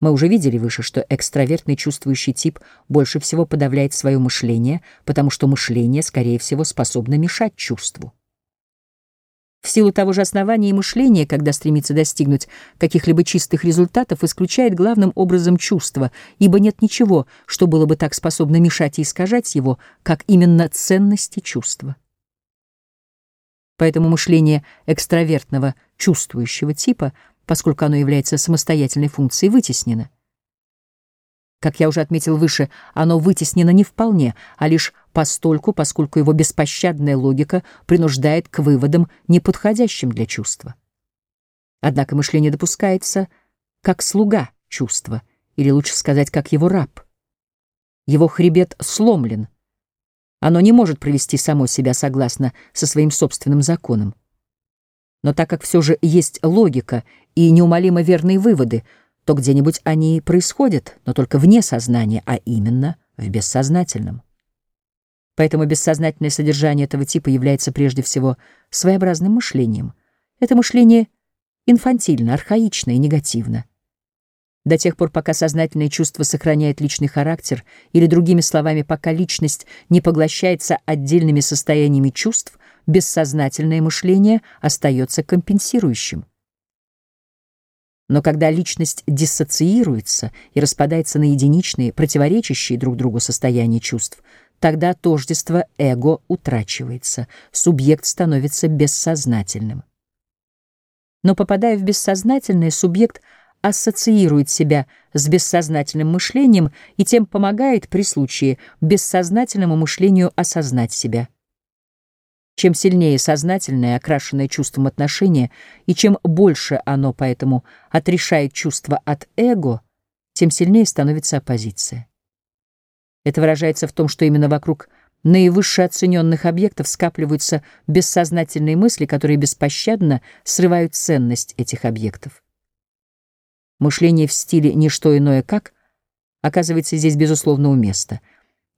Мы уже видели выше, что экстравертный чувствующий тип больше всего подавляет свое мышление, потому что мышление, скорее всего, способно мешать чувству. В силу того же основания и мышление, когда стремится достигнуть каких-либо чистых результатов, исключает главным образом чувство, ибо нет ничего, что было бы так способно мешать и искажать его, как именно ценности чувства. Поэтому мышление экстравертного чувствующего типа — поскольку оно является самостоятельной функцией, вытеснено. Как я уже отметил выше, оно вытеснено не вполне, а лишь постольку, поскольку его беспощадная логика принуждает к выводам, неподходящим для чувства. Однако мышление допускается как слуга чувства, или лучше сказать, как его раб. Его хребет сломлен. Оно не может провести само себя согласно со своим собственным законом. Но так как все же есть логика и неумолимо верные выводы, то где-нибудь они происходят, но только вне сознания, а именно в бессознательном. Поэтому бессознательное содержание этого типа является прежде всего своеобразным мышлением. Это мышление инфантильно, архаично и негативно. До тех пор, пока сознательное чувство сохраняет личный характер, или, другими словами, пока личность не поглощается отдельными состояниями чувств, бессознательное мышление остается компенсирующим. Но когда личность диссоциируется и распадается на единичные, противоречащие друг другу состояния чувств, тогда тождество эго утрачивается, субъект становится бессознательным. Но попадая в бессознательное, субъект ассоциирует себя с бессознательным мышлением и тем помогает при случае бессознательному мышлению осознать себя. Чем сильнее сознательное, окрашенное чувством отношение, и чем больше оно поэтому отрешает чувство от эго, тем сильнее становится оппозиция. Это выражается в том, что именно вокруг наивысше оцененных объектов скапливаются бессознательные мысли, которые беспощадно срывают ценность этих объектов. Мышление в стиле «не что иное как» оказывается здесь, безусловно, уместно —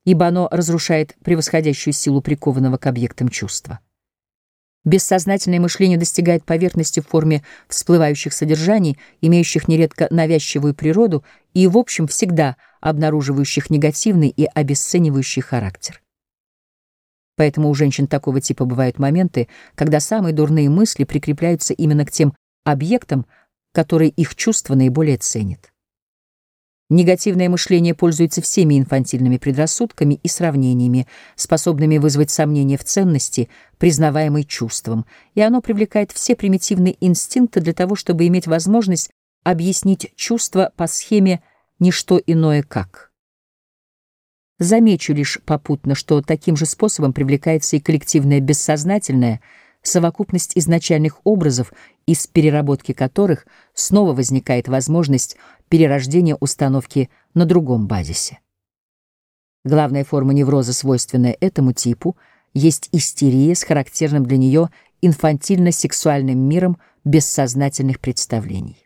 ибо оно разрушает превосходящую силу прикованного к объектам чувства. Бессознательное мышление достигает поверхности в форме всплывающих содержаний, имеющих нередко навязчивую природу и, в общем, всегда обнаруживающих негативный и обесценивающий характер. Поэтому у женщин такого типа бывают моменты, когда самые дурные мысли прикрепляются именно к тем объектам, которые их чувство наиболее ценит. Негативное мышление пользуется всеми инфантильными предрассудками и сравнениями, способными вызвать сомнения в ценности, признаваемой чувством, и оно привлекает все примитивные инстинкты для того, чтобы иметь возможность объяснить чувство по схеме «не что иное как». Замечу лишь попутно, что таким же способом привлекается и коллективное бессознательное — совокупность изначальных образов, из переработки которых снова возникает возможность перерождения установки на другом базисе. Главная форма невроза, свойственная этому типу, есть истерия с характерным для нее инфантильно-сексуальным миром бессознательных представлений.